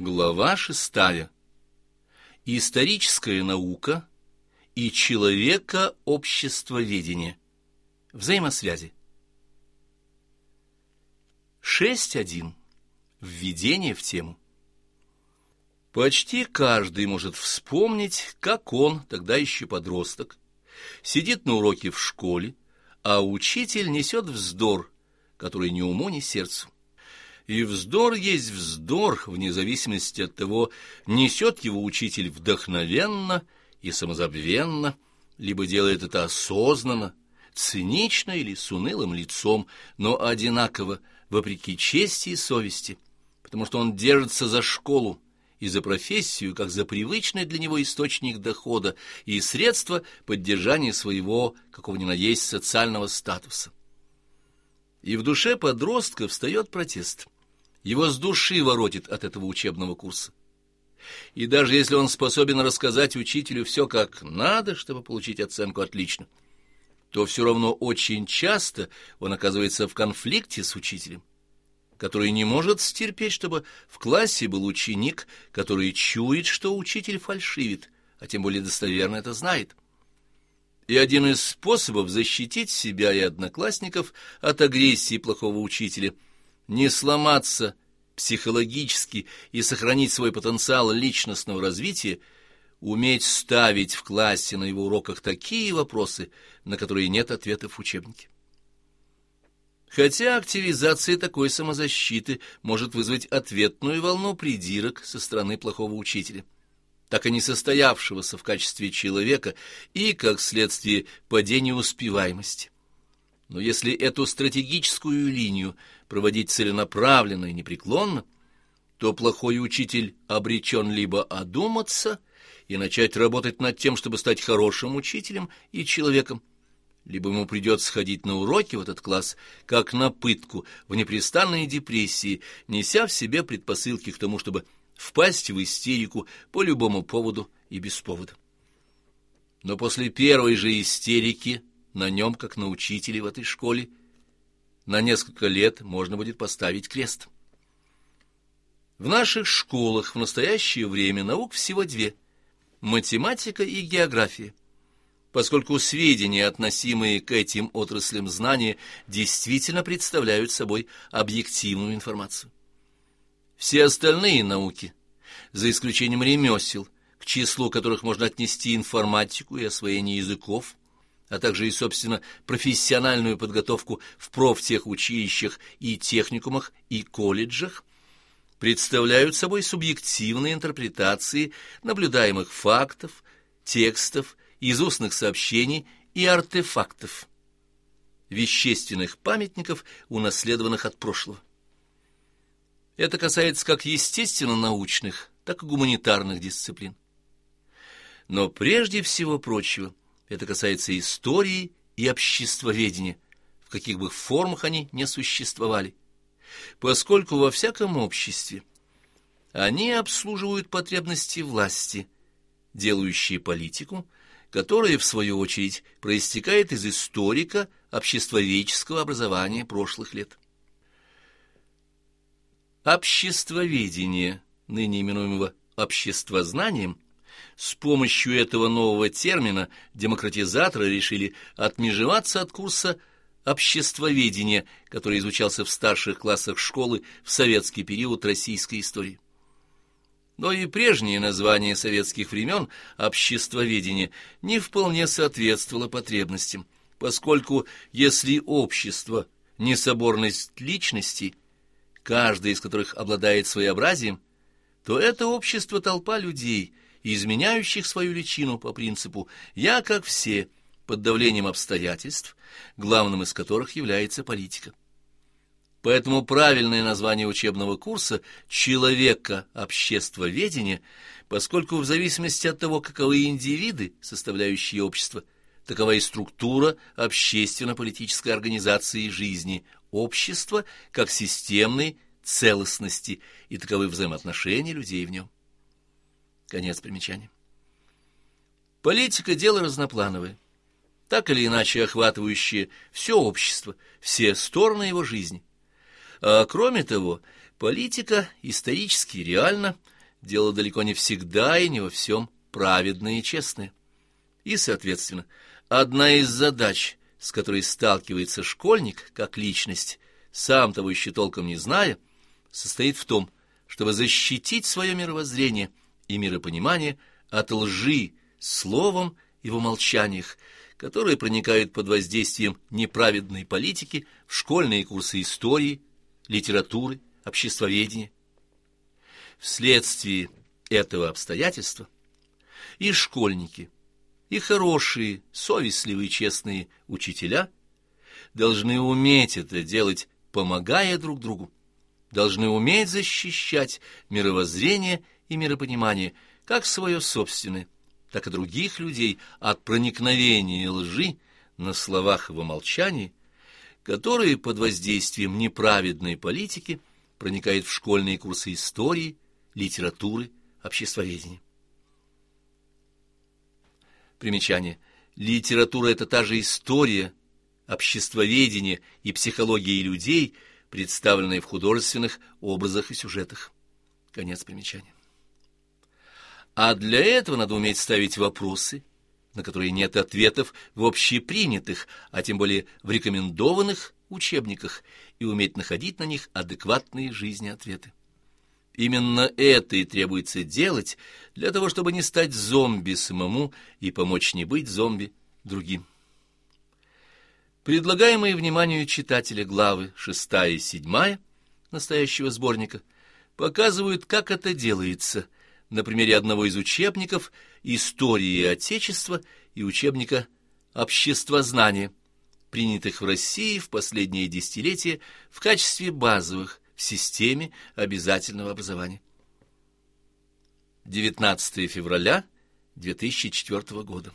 Глава шестая. Историческая наука и человека обществоведение. Взаимосвязи. 6.1. Введение в тему. Почти каждый может вспомнить, как он, тогда еще подросток, сидит на уроке в школе, а учитель несет вздор, который ни уму, ни сердцу. И вздор есть вздор, вне зависимости от того, несет его учитель вдохновенно и самозабвенно, либо делает это осознанно, цинично или с унылым лицом, но одинаково, вопреки чести и совести, потому что он держится за школу и за профессию, как за привычный для него источник дохода и средства поддержания своего, какого ни на есть, социального статуса. И в душе подростка встает протест – его с души воротит от этого учебного курса. И даже если он способен рассказать учителю все как надо, чтобы получить оценку «отлично», то все равно очень часто он оказывается в конфликте с учителем, который не может стерпеть, чтобы в классе был ученик, который чует, что учитель фальшивит, а тем более достоверно это знает. И один из способов защитить себя и одноклассников от агрессии плохого учителя – не сломаться психологически и сохранить свой потенциал личностного развития, уметь ставить в классе на его уроках такие вопросы, на которые нет ответов в учебнике. Хотя активизация такой самозащиты может вызвать ответную волну придирок со стороны плохого учителя, так и не состоявшегося в качестве человека и, как следствие, падения успеваемости. Но если эту стратегическую линию проводить целенаправленно и непреклонно, то плохой учитель обречен либо одуматься и начать работать над тем, чтобы стать хорошим учителем и человеком, либо ему придется ходить на уроки в этот класс, как на пытку, в непрестанной депрессии, неся в себе предпосылки к тому, чтобы впасть в истерику по любому поводу и без повода. Но после первой же истерики на нем, как на учителе в этой школе, на несколько лет можно будет поставить крест. В наших школах в настоящее время наук всего две – математика и география, поскольку сведения, относимые к этим отраслям знания, действительно представляют собой объективную информацию. Все остальные науки, за исключением ремесел, к числу которых можно отнести информатику и освоение языков, а также и, собственно, профессиональную подготовку в профтехучилищах и техникумах и колледжах, представляют собой субъективные интерпретации наблюдаемых фактов, текстов, из устных сообщений и артефактов, вещественных памятников, унаследованных от прошлого. Это касается как естественно-научных, так и гуманитарных дисциплин. Но прежде всего прочего – это касается истории и обществоведения, в каких бы формах они не существовали, поскольку во всяком обществе они обслуживают потребности власти, делающие политику, которая, в свою очередь, проистекает из историка обществоведческого образования прошлых лет. Обществоведение, ныне именуемого обществознанием, с помощью этого нового термина демократизаторы решили отмежеваться от курса обществоведения, который изучался в старших классах школы в советский период российской истории. Но и прежнее название советских времен «обществоведение» не вполне соответствовало потребностям, поскольку если общество – не соборность личностей, каждая из которых обладает своеобразием, то это общество – толпа людей – изменяющих свою личину по принципу «я как все», под давлением обстоятельств, главным из которых является политика. Поэтому правильное название учебного курса «Человека обществоведение», поскольку в зависимости от того, каковы индивиды, составляющие общество, такова и структура общественно-политической организации жизни общества как системной целостности и таковы взаимоотношения людей в нем. Конец примечания. Политика – дело разноплановое, так или иначе охватывающее все общество, все стороны его жизни. А кроме того, Политика исторически реально, дело далеко не всегда и не во всем праведное и честное. И, соответственно, одна из задач, с которой сталкивается школьник как личность, сам того еще толком не зная, состоит в том, чтобы защитить свое мировоззрение и миропонимание от лжи словом и в умолчаниях, которые проникают под воздействием неправедной политики в школьные курсы истории, литературы, обществоведения. Вследствие этого обстоятельства и школьники, и хорошие, совестливые, честные учителя должны уметь это делать, помогая друг другу, должны уметь защищать мировоззрение и миропонимание как свое собственное, так и других людей от проникновения лжи на словах и в молчании, которые под воздействием неправедной политики проникают в школьные курсы истории, литературы, обществоведения. Примечание. Литература — это та же история, обществоведение и психология людей, представленные в художественных образах и сюжетах. Конец примечания. А для этого надо уметь ставить вопросы, на которые нет ответов в общепринятых, а тем более в рекомендованных учебниках, и уметь находить на них адекватные жизни ответы. Именно это и требуется делать для того, чтобы не стать зомби самому и помочь не быть зомби другим. Предлагаемые вниманию читателя главы 6 и 7 настоящего сборника показывают, как это делается на примере одного из учебников «Истории Отечества» и учебника «Обществознание», принятых в России в последние десятилетия в качестве базовых в системе обязательного образования. 19 февраля 2004 года.